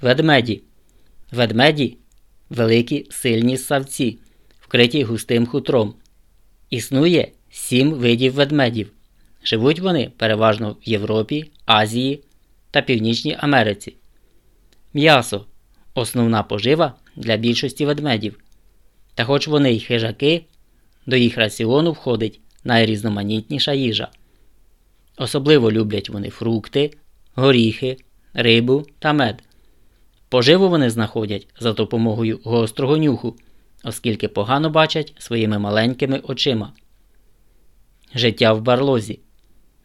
Ведмеді. Ведмеді великі сильні ссавці, вкриті густим хутром. Існує сім видів ведмедів. Живуть вони переважно в Європі, Азії та Північній Америці. М'ясо основна пожива для більшості ведмедів. Та хоч вони й хижаки, до їх раціону входить найрізноманітніша їжа. Особливо люблять вони фрукти, горіхи, рибу та мед. Поживу вони знаходять за допомогою гострого нюху, оскільки погано бачать своїми маленькими очима. Життя в барлозі.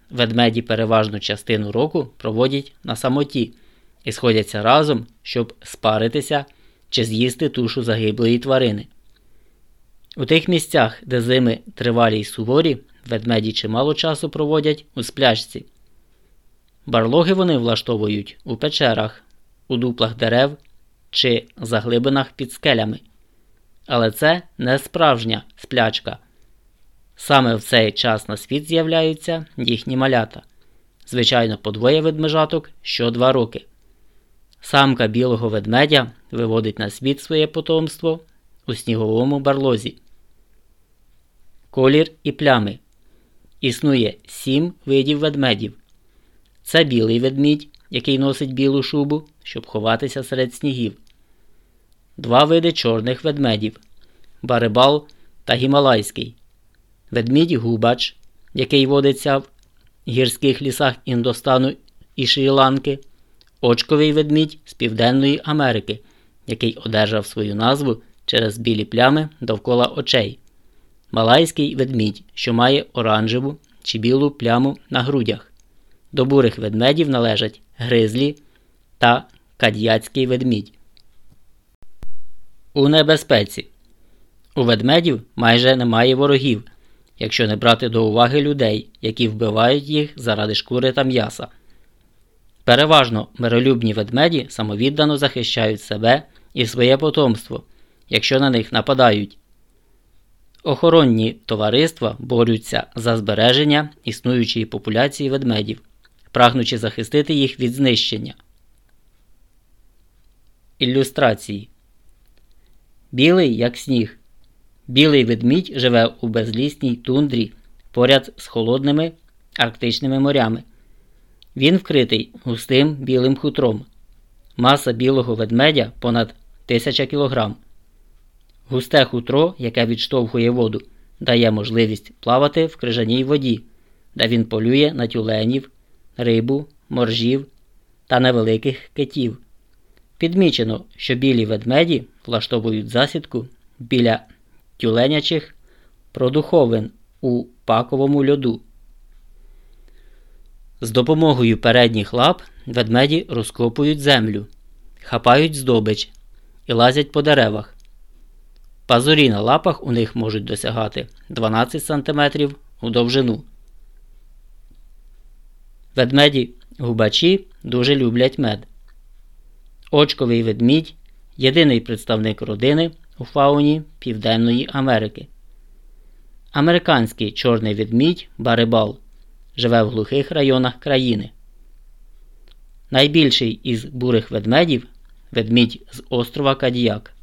Ведмеді переважну частину року проводять на самоті і сходяться разом, щоб спаритися чи з'їсти тушу загиблої тварини. У тих місцях, де зими тривалі й суворі, ведмеді чимало часу проводять у сплячці. Барлоги вони влаштовують у печерах, у дуплах дерев чи заглибинах під скелями. Але це не справжня сплячка. Саме в цей час на світ з'являються їхні малята, звичайно, по двоє ведмежаток що два роки. Самка білого ведмедя виводить на світ своє потомство у сніговому барлозі. Колір і плями. Існує сім видів ведмедів. Це білий ведмідь, який носить білу шубу, щоб ховатися серед снігів. Два види чорних ведмедів барибал та гімалайський. Ведмідь губач, який водиться в гірських лісах Індостану і Шрі-Ланки, очковий ведмідь з Південної Америки, який одержав свою назву через білі плями довкола очей, малайський ведмідь, що має оранжеву чи білу пляму на грудях. До бурих ведмедів належать гризлі та кад'яцький ведмідь. У небезпеці. У ведмедів майже немає ворогів, якщо не брати до уваги людей, які вбивають їх заради шкури та м'яса. Переважно миролюбні ведмеді самовіддано захищають себе і своє потомство, якщо на них нападають. Охоронні товариства борються за збереження існуючої популяції ведмедів, прагнучи захистити їх від знищення. Ілюстрації Білий як сніг. Білий ведмідь живе у безлісній тундрі поряд з холодними арктичними морями. Він вкритий густим білим хутром. Маса білого ведмедя понад 1000 кг. Густе хутро, яке відштовхує воду, дає можливість плавати в крижаній воді, де він полює на тюленів, рибу, моржів та невеликих китів. Підмічено, що білі ведмеді влаштовують засідку біля тюленячих продуховин у паковому льоду. З допомогою передніх лап ведмеді розкопують землю, хапають здобич і лазять по деревах. Пазурі на лапах у них можуть досягати 12 см у довжину. Ведмеді губачі дуже люблять мед. Очковий ведмідь єдиний представник родини у фауні Південної Америки. Американський чорний ведмідь барибал живе в глухих районах країни. Найбільший із бурих ведмедів ведмідь з острова Кадіяк.